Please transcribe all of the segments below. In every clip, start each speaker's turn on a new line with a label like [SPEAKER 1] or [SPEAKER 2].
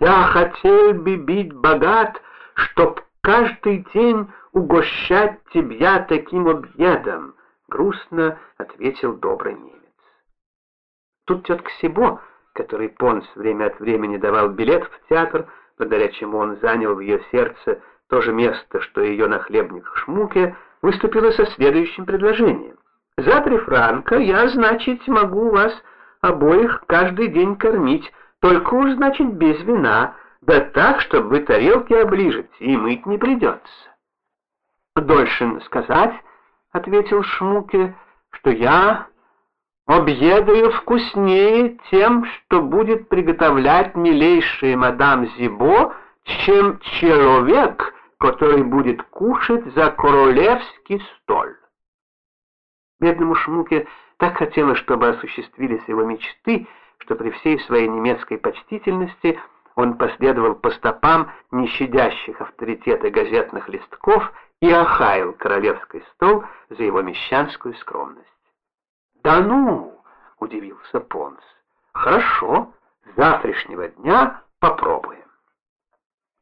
[SPEAKER 1] Я хотел бы быть богат, чтоб каждый день угощать тебя таким обедом, грустно ответил добрый немец. Тут тетка Сибо, который Понс время от времени давал билет в театр, благодаря чему он занял в ее сердце то же место, что и ее нахлебник Шмуке, выступила со следующим предложением. «За три франка я, значит, могу вас обоих каждый день кормить, только уж, значит, без вина, да так, чтобы вы тарелки оближете, и мыть не придется». «Дольше сказать», — ответил Шмуке, — «что я объедаю вкуснее тем, что будет приготовлять милейшая мадам Зибо, чем человек, который будет кушать за королевский столь. Бедному Шмуке так хотелось, чтобы осуществились его мечты, что при всей своей немецкой почтительности он последовал по стопам нещадящих авторитета газетных листков и охаял королевский стол за его мещанскую скромность. «Да ну!» — удивился Понс. «Хорошо, с завтрашнего дня попробуем».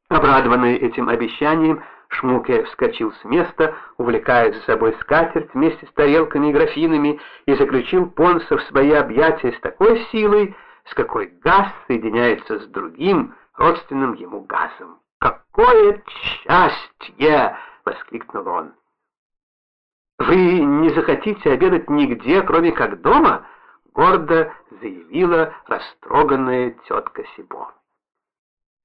[SPEAKER 1] Обрадованный этим обещанием, Шмуке вскочил с места, увлекая за собой скатерть вместе с тарелками и графинами, и заключил Понса в свои объятия с такой силой, с какой газ соединяется с другим, родственным ему газом. «Какое счастье!» — воскликнул он. «Вы не захотите обедать нигде, кроме как дома?» — гордо заявила растроганная тетка Сибо.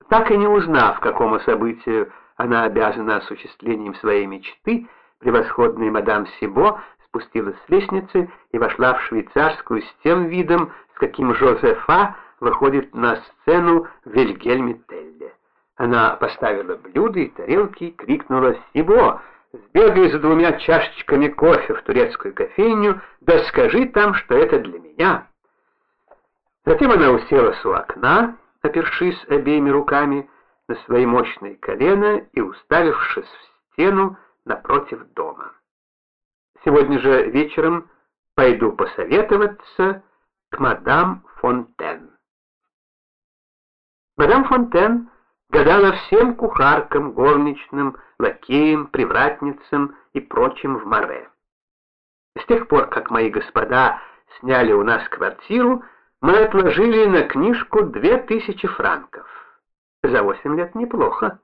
[SPEAKER 1] Так и не узнав, какому событию она обязана осуществлением своей мечты, превосходная мадам Сибо спустилась с лестницы и вошла в швейцарскую с тем видом, с каким Жозефа выходит на сцену Вильгельме Телле. Она поставила блюда и тарелки и крикнула «Сибо!» Сбегай за двумя чашечками кофе в турецкую кофейню, да скажи там, что это для меня. Затем она уселась у окна, опершись обеими руками на свои мощные колена и уставившись в стену напротив дома. Сегодня же вечером пойду посоветоваться к мадам Фонтен. Мадам Фонтен гадала всем кухаркам, горничным, лакеям, привратницам и прочим в море. С тех пор, как мои господа сняли у нас квартиру, мы отложили на книжку две тысячи франков. За восемь лет неплохо.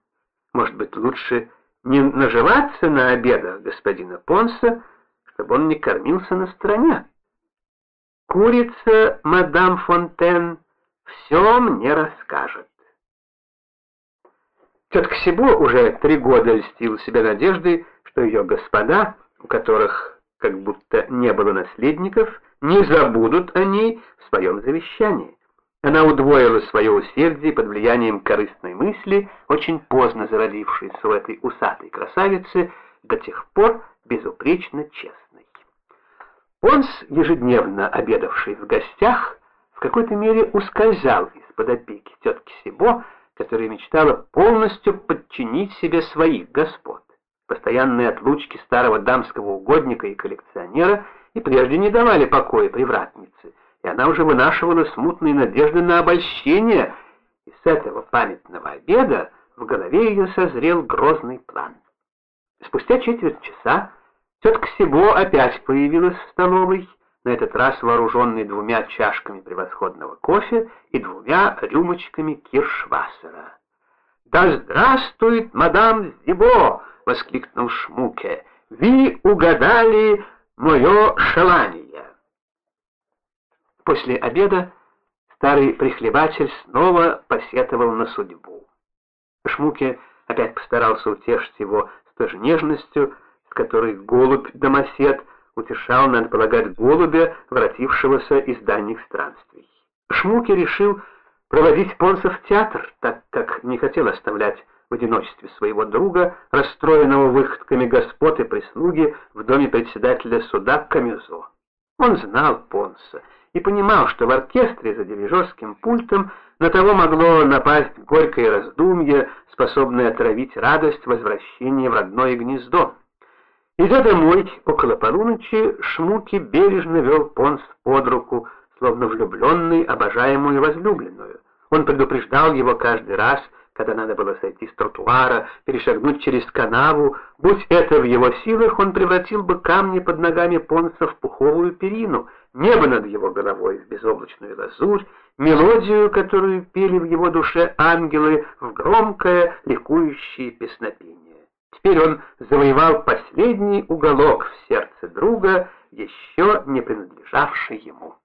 [SPEAKER 1] Может быть, лучше не наживаться на обедах господина Понса, чтобы он не кормился на стороне. Курица, мадам Фонтен, все мне расскажет. Тетка Сибо уже три года льстила себя надеждой, что ее господа, у которых как будто не было наследников, не забудут о ней в своем завещании. Она удвоила свое усердие под влиянием корыстной мысли, очень поздно зародившейся у этой усатой красавицы, до тех пор безупречно честной. Понс, ежедневно обедавший в гостях, в какой-то мере ускользал из-под опеки тетки Сибо, которая мечтала полностью подчинить себе своих господ. Постоянные отлучки старого дамского угодника и коллекционера и прежде не давали покоя привратнице, и она уже вынашивала смутные надежды на обольщение, и с этого памятного обеда в голове ее созрел грозный план. Спустя четверть часа тетка Сибо опять появилась в столовой, на этот раз вооруженный двумя чашками превосходного кофе и двумя рюмочками киршвассера. «Да здравствует мадам Зибо!» — воскликнул Шмуке. «Вы угадали мое желание. После обеда старый прихлебатель снова посетовал на судьбу. Шмуке опять постарался утешить его с той же нежностью, с которой голубь-домосед утешал, надо полагать, голубя, воротившегося из дальних странствий. Шмуке решил проводить Понса в театр, так как не хотел оставлять в одиночестве своего друга, расстроенного выходками господ и прислуги в доме председателя суда Камюзо. Он знал Понса и понимал, что в оркестре за дирижерским пультом на того могло напасть горькое раздумье, способное отравить радость возвращения в родное гнездо. Идя домой около полуночи, Шмуки бережно вел Понс под руку, словно влюбленный обожаемую возлюбленную. Он предупреждал его каждый раз, когда надо было сойти с тротуара, перешагнуть через канаву. Будь это в его силах, он превратил бы камни под ногами Понца в пуховую перину, небо над его головой в безоблачную лазурь, мелодию, которую пели в его душе ангелы, в громкое, ликующее песнопение. Теперь он завоевал последний уголок в сердце друга, еще не принадлежавший ему.